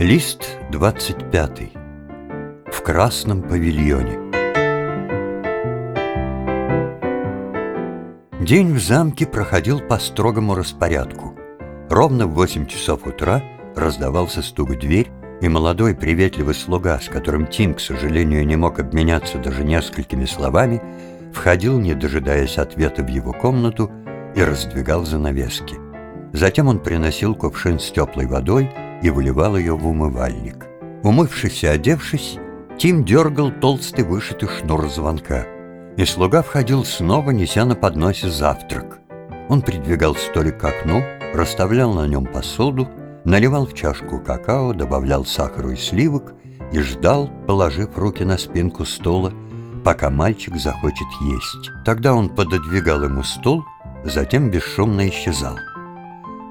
Лист 25. В красном павильоне. День в замке проходил по строгому распорядку. Ровно в 8 часов утра раздавался стук в дверь, и молодой приветливый слуга, с которым Тим, к сожалению, не мог обменяться даже несколькими словами, входил, не дожидаясь ответа в его комнату, и раздвигал занавески. Затем он приносил кувшин с теплой водой и выливал ее в умывальник. Умывшись и одевшись, Тим дергал толстый вышитый шнур звонка, и слуга входил снова, неся на подносе завтрак. Он придвигал столик к окну, расставлял на нем посуду, наливал в чашку какао, добавлял сахару и сливок и ждал, положив руки на спинку стула, пока мальчик захочет есть. Тогда он пододвигал ему стул, затем бесшумно исчезал.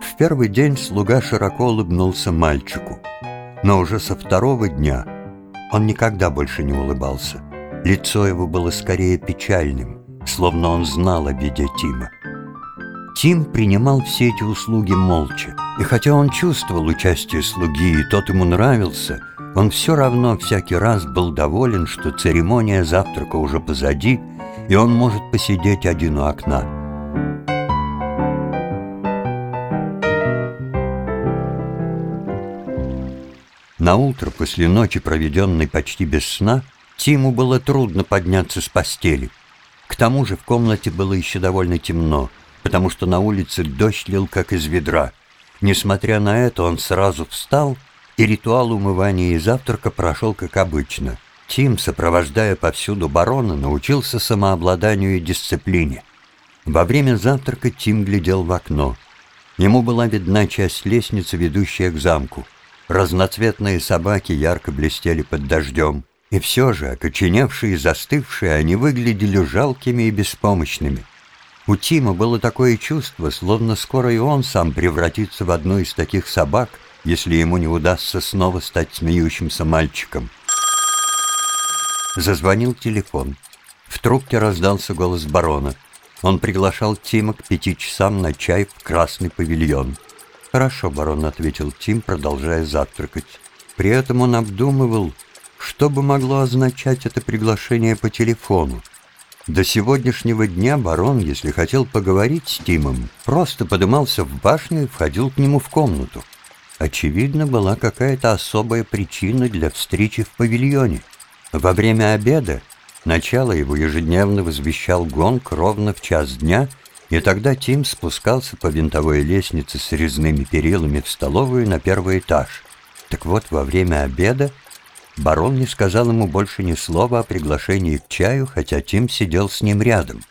В первый день слуга широко улыбнулся мальчику, но уже со второго дня он никогда больше не улыбался. Лицо его было скорее печальным, словно он знал о беде Тима. Тим принимал все эти услуги молча, и хотя он чувствовал участие слуги, и тот ему нравился, он все равно всякий раз был доволен, что церемония завтрака уже позади, и он может посидеть один у окна – На утро после ночи, проведенной почти без сна, Тиму было трудно подняться с постели. К тому же в комнате было еще довольно темно, потому что на улице дождь лил как из ведра. Несмотря на это, он сразу встал, и ритуал умывания и завтрака прошел как обычно. Тим, сопровождая повсюду барона, научился самообладанию и дисциплине. Во время завтрака Тим глядел в окно. Ему была видна часть лестницы, ведущая к замку. Разноцветные собаки ярко блестели под дождем. И все же, окоченевшие и застывшие, они выглядели жалкими и беспомощными. У Тима было такое чувство, словно скоро и он сам превратится в одну из таких собак, если ему не удастся снова стать смеющимся мальчиком. Зазвонил телефон. В трубке раздался голос барона. Он приглашал Тима к пяти часам на чай в красный павильон. «Хорошо», — барон ответил Тим, продолжая завтракать. При этом он обдумывал, что бы могло означать это приглашение по телефону. До сегодняшнего дня барон, если хотел поговорить с Тимом, просто подымался в башню и входил к нему в комнату. Очевидно, была какая-то особая причина для встречи в павильоне. Во время обеда начало его ежедневно возвещал гонг ровно в час дня — и тогда Тим спускался по винтовой лестнице с резными перилами в столовую на первый этаж. Так вот, во время обеда барон не сказал ему больше ни слова о приглашении к чаю, хотя Тим сидел с ним рядом.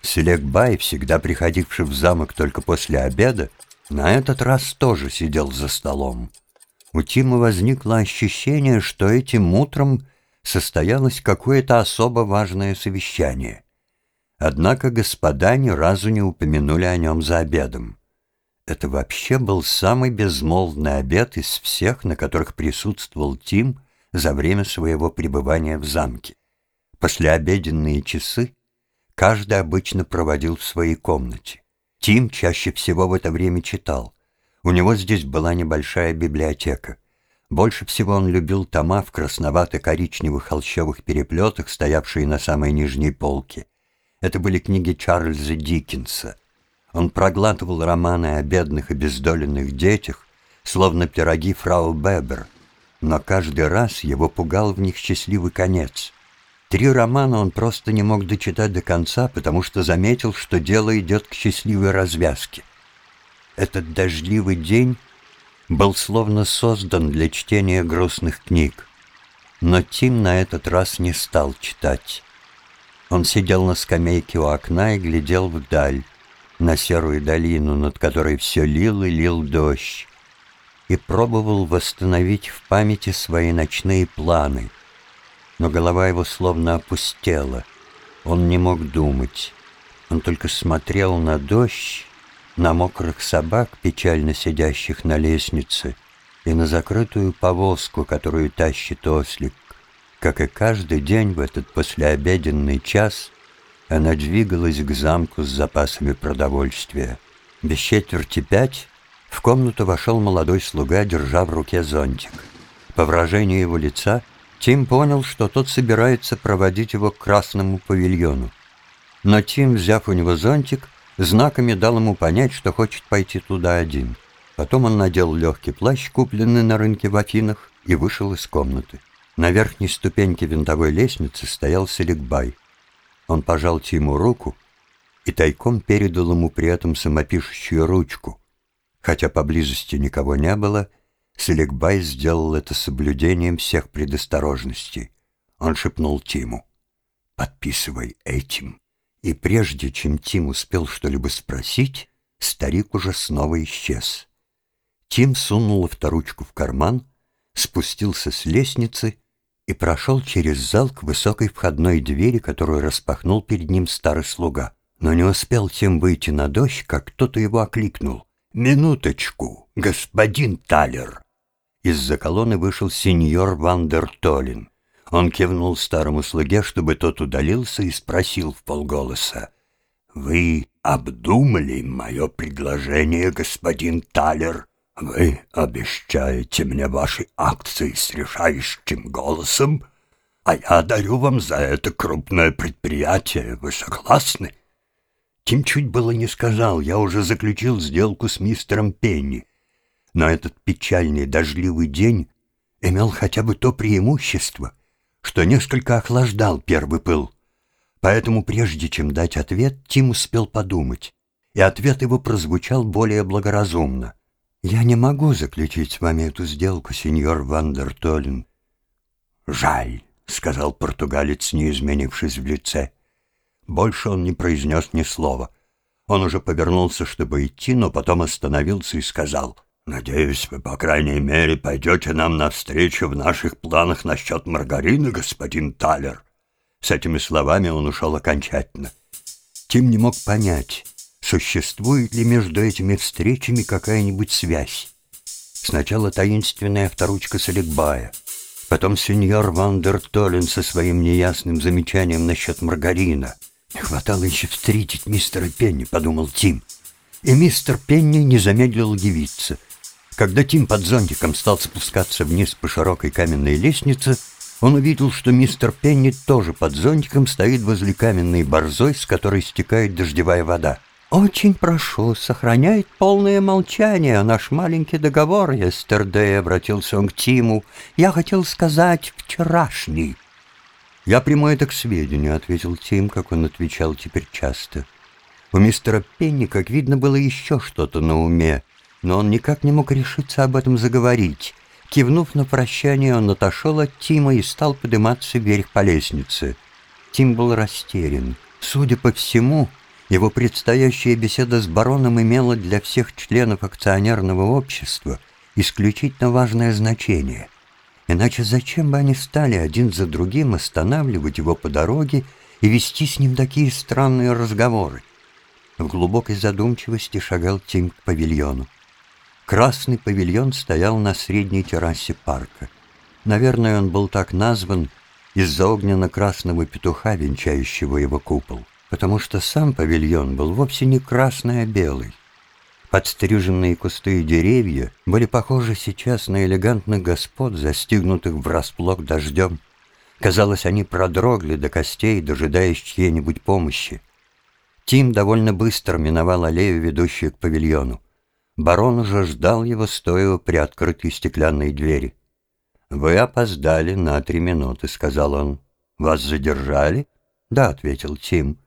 Селекбай, всегда приходивший в замок только после обеда, на этот раз тоже сидел за столом. У Тима возникло ощущение, что этим утром состоялось какое-то особо важное совещание. Однако господа ни разу не упомянули о нем за обедом. Это вообще был самый безмолвный обед из всех, на которых присутствовал Тим за время своего пребывания в замке. Послеобеденные часы каждый обычно проводил в своей комнате. Тим чаще всего в это время читал. У него здесь была небольшая библиотека. Больше всего он любил тома в красновато-коричневых холщовых переплетах, стоявшие на самой нижней полке. Это были книги Чарльза Диккенса. Он проглатывал романы о бедных и бездоленных детях, словно пироги фрау Бебер, но каждый раз его пугал в них счастливый конец. Три романа он просто не мог дочитать до конца, потому что заметил, что дело идет к счастливой развязке. Этот дождливый день был словно создан для чтения грустных книг. Но Тим на этот раз не стал читать. Он сидел на скамейке у окна и глядел вдаль, на серую долину, над которой все лил и лил дождь, и пробовал восстановить в памяти свои ночные планы. Но голова его словно опустела. Он не мог думать. Он только смотрел на дождь, на мокрых собак, печально сидящих на лестнице, и на закрытую повозку, которую тащит ослик. Как и каждый день в этот послеобеденный час, она двигалась к замку с запасами продовольствия. Без четверти пять В комнату вошел молодой слуга, держа в руке зонтик. По выражению его лица, Тим понял, что тот собирается проводить его к красному павильону. Но Тим, взяв у него зонтик, знаками дал ему понять, что хочет пойти туда один. Потом он надел легкий плащ, купленный на рынке в Афинах, и вышел из комнаты. На верхней ступеньке винтовой лестницы стоял Селикбай. Он пожал Тиму руку и тайком передал ему при этом самопишущую ручку. Хотя поблизости никого не было, Селикбай сделал это соблюдением всех предосторожностей. Он шепнул Тиму «Подписывай этим». И прежде чем Тим успел что-либо спросить, старик уже снова исчез. Тим сунул авторучку в карман, спустился с лестницы и прошел через зал к высокой входной двери, которую распахнул перед ним старый слуга. Но не успел Тим выйти на дождь, как кто-то его окликнул. «Минуточку, господин Талер!» Из-за колонны вышел сеньор Вандертолин. Он кивнул старому слуге, чтобы тот удалился, и спросил в полголоса. «Вы обдумали мое предложение, господин Талер? Вы обещаете мне ваши акции с решающим голосом, а я дарю вам за это крупное предприятие. Вы согласны?» Тим чуть было не сказал, я уже заключил сделку с мистером Пенни. Но этот печальный дождливый день имел хотя бы то преимущество — что несколько охлаждал первый пыл. Поэтому прежде чем дать ответ, Тим успел подумать, и ответ его прозвучал более благоразумно. «Я не могу заключить с вами эту сделку, сеньор Вандертолин». «Жаль», — сказал португалец, не изменившись в лице. Больше он не произнес ни слова. Он уже повернулся, чтобы идти, но потом остановился и сказал — «Надеюсь, вы, по крайней мере, пойдете нам навстречу в наших планах насчет маргарины, господин Талер». С этими словами он ушел окончательно. Тим не мог понять, существует ли между этими встречами какая-нибудь связь. Сначала таинственная авторучка Саликбая, потом сеньор Вандер Толлин со своим неясным замечанием насчет маргарина. «Не хватало еще встретить мистера Пенни», — подумал Тим. И мистер Пенни не замедлил явиться — когда Тим под зонтиком стал спускаться вниз по широкой каменной лестнице, он увидел, что мистер Пенни тоже под зонтиком стоит возле каменной борзой, с которой стекает дождевая вода. «Очень прошу, сохраняет полное молчание наш маленький договор, Эстердей», — обратился он к Тиму. «Я хотел сказать вчерашний». «Я приму это к сведению», — ответил Тим, как он отвечал теперь часто. У мистера Пенни, как видно, было еще что-то на уме, но он никак не мог решиться об этом заговорить. Кивнув на прощание, он отошел от Тима и стал подниматься вверх по лестнице. Тим был растерян. Судя по всему, его предстоящая беседа с бароном имела для всех членов акционерного общества исключительно важное значение. Иначе зачем бы они стали один за другим останавливать его по дороге и вести с ним такие странные разговоры? В глубокой задумчивости шагал Тим к павильону. Красный павильон стоял на средней террасе парка. Наверное, он был так назван из-за огненно-красного петуха, венчающего его купол, потому что сам павильон был вовсе не красный, а белый. Подстриженные кусты и деревья были похожи сейчас на элегантных господ, застигнутых врасплох дождем. Казалось, они продрогли до костей, дожидаясь чьей-нибудь помощи. Тим довольно быстро миновал аллею, ведущую к павильону. Барон уже ждал его, стоя при открытой стеклянной двери. «Вы опоздали на три минуты», — сказал он. «Вас задержали?» «Да», — ответил Тим.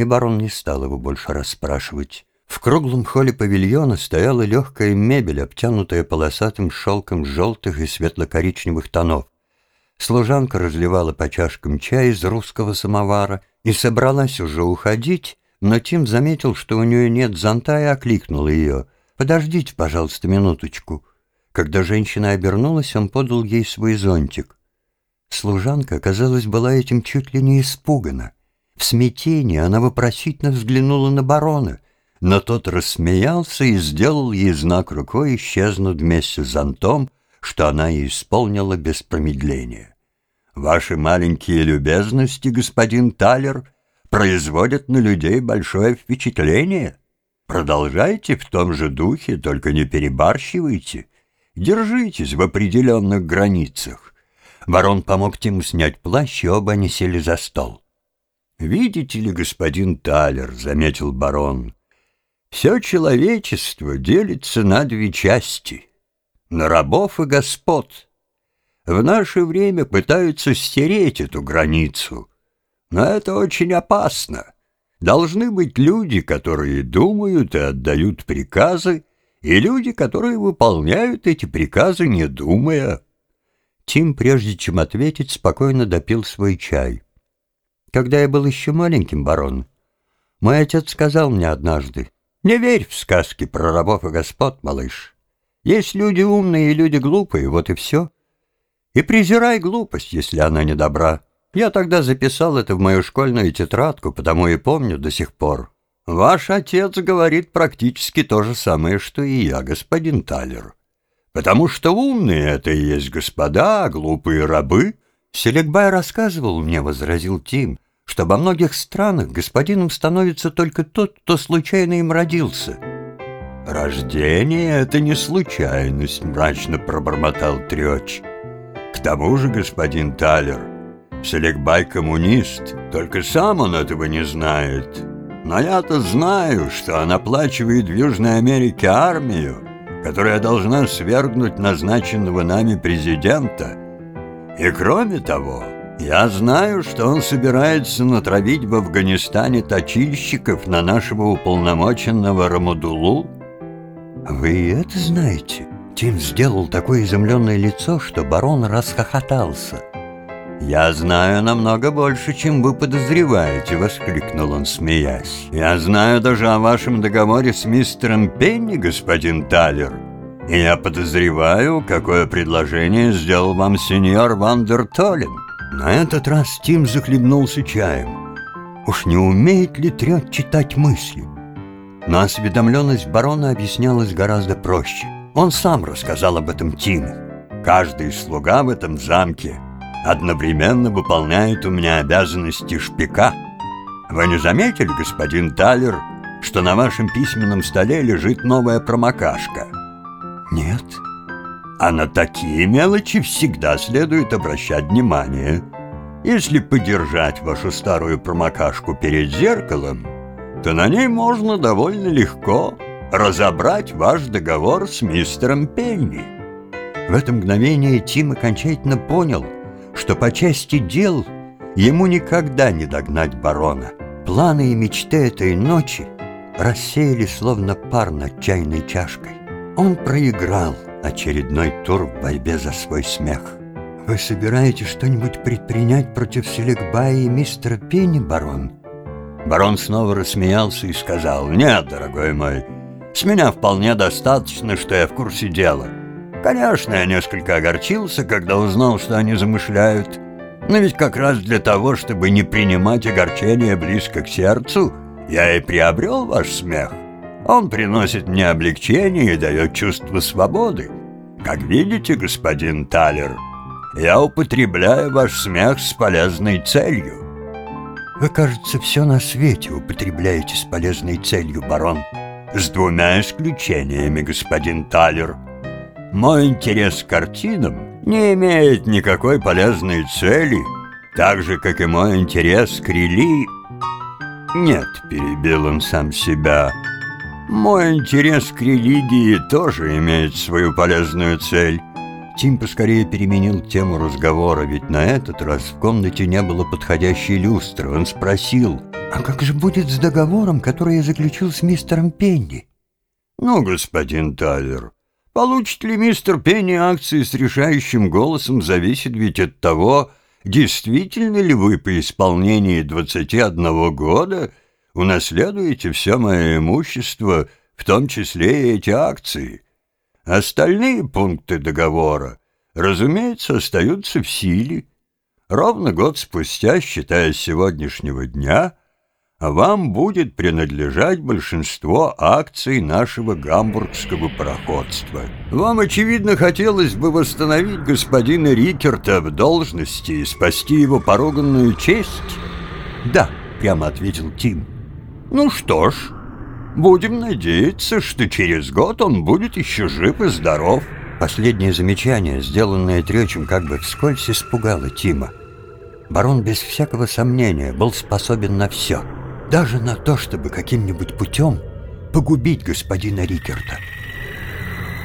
И барон не стал его больше расспрашивать. В круглом холле павильона стояла легкая мебель, обтянутая полосатым шелком желтых и светло-коричневых тонов. Служанка разливала по чашкам чай из русского самовара и собралась уже уходить, но Тим заметил, что у нее нет зонта и окликнул ее — «Подождите, пожалуйста, минуточку». Когда женщина обернулась, он подал ей свой зонтик. Служанка, казалось, была этим чуть ли не испугана. В смятении она вопросительно взглянула на барона, но тот рассмеялся и сделал ей знак рукой исчезнуть вместе с зонтом, что она и исполнила без промедления. «Ваши маленькие любезности, господин Талер, производят на людей большое впечатление». Продолжайте в том же духе, только не перебарщивайте. Держитесь в определенных границах. Барон помог Тиму снять плащ, и оба они сели за стол. «Видите ли, господин Талер», — заметил барон, — «все человечество делится на две части — на рабов и господ. В наше время пытаются стереть эту границу, но это очень опасно. Должны быть люди, которые думают и отдают приказы, и люди, которые выполняют эти приказы, не думая. Тим, прежде чем ответить, спокойно допил свой чай. Когда я был еще маленьким, барон, мой отец сказал мне однажды, «Не верь в сказки про рабов и господ, малыш. Есть люди умные и люди глупые, вот и все. И презирай глупость, если она не добра». Я тогда записал это в мою школьную тетрадку, потому и помню до сих пор. Ваш отец говорит практически то же самое, что и я, господин Талер. Потому что умные — это и есть господа, а глупые рабы. Селекбай рассказывал мне, — возразил Тим, — что во многих странах господином становится только тот, кто случайно им родился. «Рождение — это не случайность», — мрачно пробормотал Трёч. «К тому же, господин Талер, Селекбай коммунист, только сам он этого не знает. Но я-то знаю, что он оплачивает в Южной Америке армию, которая должна свергнуть назначенного нами президента. И кроме того, я знаю, что он собирается натравить в Афганистане точильщиков на нашего уполномоченного Рамадулу. Вы это знаете? Тим сделал такое изумленное лицо, что барон расхохотался. «Я знаю намного больше, чем вы подозреваете», — воскликнул он, смеясь. «Я знаю даже о вашем договоре с мистером Пенни, господин Талер. Я подозреваю, какое предложение сделал вам сеньор Вандер Толлин». На этот раз Тим захлебнулся чаем. Уж не умеет ли Трет читать мысли? Но осведомленность барона объяснялась гораздо проще. Он сам рассказал об этом Тиму. Каждый слуга в этом замке — одновременно выполняет у меня обязанности шпика. Вы не заметили, господин Талер, что на вашем письменном столе лежит новая промокашка? Нет. А на такие мелочи всегда следует обращать внимание. Если подержать вашу старую промокашку перед зеркалом, то на ней можно довольно легко разобрать ваш договор с мистером Пенни. В это мгновение Тим окончательно понял — что по части дел ему никогда не догнать барона. Планы и мечты этой ночи рассеяли словно пар над чайной чашкой. Он проиграл очередной тур в борьбе за свой смех. «Вы собираетесь что-нибудь предпринять против Селекбая и мистера Пенни, барон?» Барон снова рассмеялся и сказал, «Нет, дорогой мой, с меня вполне достаточно, что я в курсе дела». Конечно, я несколько огорчился, когда узнал, что они замышляют. Но ведь как раз для того, чтобы не принимать огорчение близко к сердцу, я и приобрел ваш смех. Он приносит мне облегчение и дает чувство свободы. Как видите, господин Талер, я употребляю ваш смех с полезной целью. Вы, кажется, все на свете употребляете с полезной целью, барон. С двумя исключениями, господин Талер — мой интерес к картинам не имеет никакой полезной цели, так же, как и мой интерес к рели... Нет, перебил он сам себя. Мой интерес к религии тоже имеет свою полезную цель. Тим поскорее переменил тему разговора, ведь на этот раз в комнате не было подходящей люстры. Он спросил, «А как же будет с договором, который я заключил с мистером Пенни?» «Ну, господин Тайлер, Получит ли мистер Пенни акции с решающим голосом, зависит ведь от того, действительно ли вы по исполнении 21 года унаследуете все мое имущество, в том числе и эти акции. Остальные пункты договора, разумеется, остаются в силе. Ровно год спустя, считая сегодняшнего дня, вам будет принадлежать большинство акций нашего гамбургского пароходства. Вам, очевидно, хотелось бы восстановить господина Рикерта в должности и спасти его поруганную честь? Да, прямо ответил Тим. Ну что ж, Будем надеяться, что через год он будет еще жив и здоров». Последнее замечание, сделанное Тречем как бы вскользь, испугало Тима. Барон без всякого сомнения был способен на все, даже на то, чтобы каким-нибудь путем погубить господина Рикерта.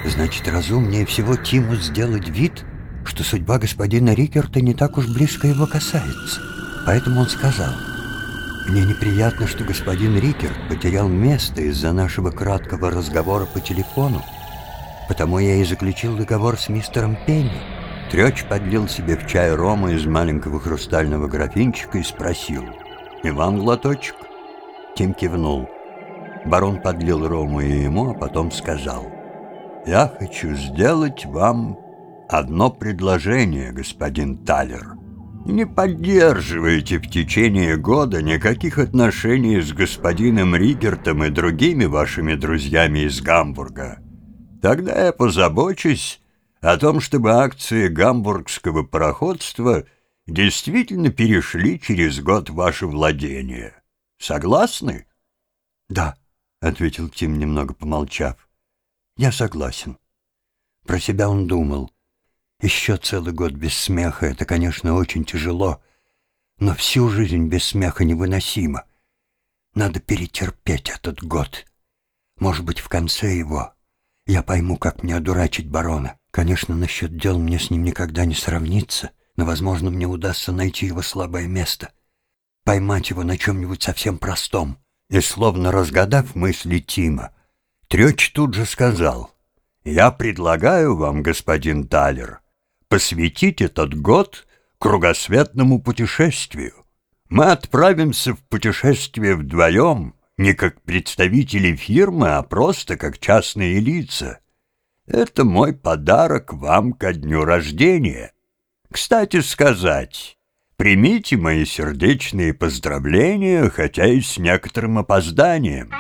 Значит, разумнее всего Тиму сделать вид, что судьба господина Рикерта не так уж близко его касается. Поэтому он сказал, «Мне неприятно, что господин Рикерт потерял место из-за нашего краткого разговора по телефону, потому я и заключил договор с мистером Пенни». Трёч подлил себе в чай рома из маленького хрустального графинчика и спросил, «И вам глоточек?» Тим кивнул. Барон подлил рому и ему, а потом сказал, «Я хочу сделать вам одно предложение, господин Талер. Не поддерживайте в течение года никаких отношений с господином Ригертом и другими вашими друзьями из Гамбурга. Тогда я позабочусь о том, чтобы акции гамбургского пароходства действительно перешли через год в ваше владение. Согласны? — Да, — ответил Тим, немного помолчав. — Я согласен. Про себя он думал. Еще целый год без смеха — это, конечно, очень тяжело, но всю жизнь без смеха невыносимо. Надо перетерпеть этот год. Может быть, в конце его я пойму, как мне одурачить барона. Конечно, насчет дел мне с ним никогда не сравниться, но, возможно, мне удастся найти его слабое место, поймать его на чем-нибудь совсем простом. И, словно разгадав мысли Тима, Трёч тут же сказал, «Я предлагаю вам, господин Талер, посвятить этот год кругосветному путешествию. Мы отправимся в путешествие вдвоем, не как представители фирмы, а просто как частные лица. Это мой подарок вам ко дню рождения. Кстати сказать, примите мои сердечные поздравления, хотя и с некоторым опозданием».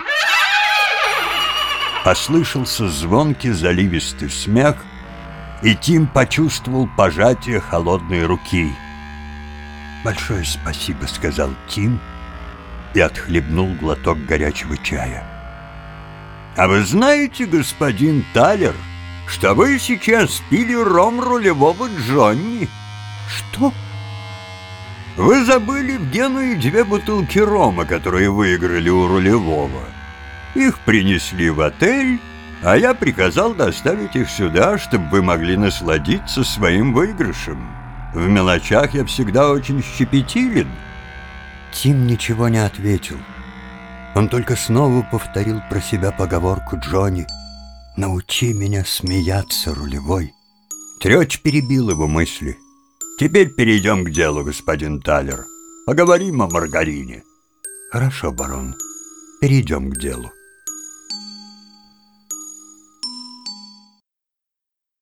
Послышался звонкий заливистый смех — и Тим почувствовал пожатие холодной руки. «Большое спасибо», — сказал Тим и отхлебнул глоток горячего чая. «А вы знаете, господин Талер, что вы сейчас пили ром рулевого Джонни?» «Что?» «Вы забыли в Генуе две бутылки рома, которые выиграли у рулевого. Их принесли в отель, а я приказал доставить их сюда, чтобы вы могли насладиться своим выигрышем. В мелочах я всегда очень щепетилен». Тим ничего не ответил. Он только снова повторил про себя поговорку Джонни «Научи меня смеяться, рулевой». Трёч перебил его мысли. «Теперь перейдем к делу, господин Талер. Поговорим о маргарине». «Хорошо, барон, перейдем к делу».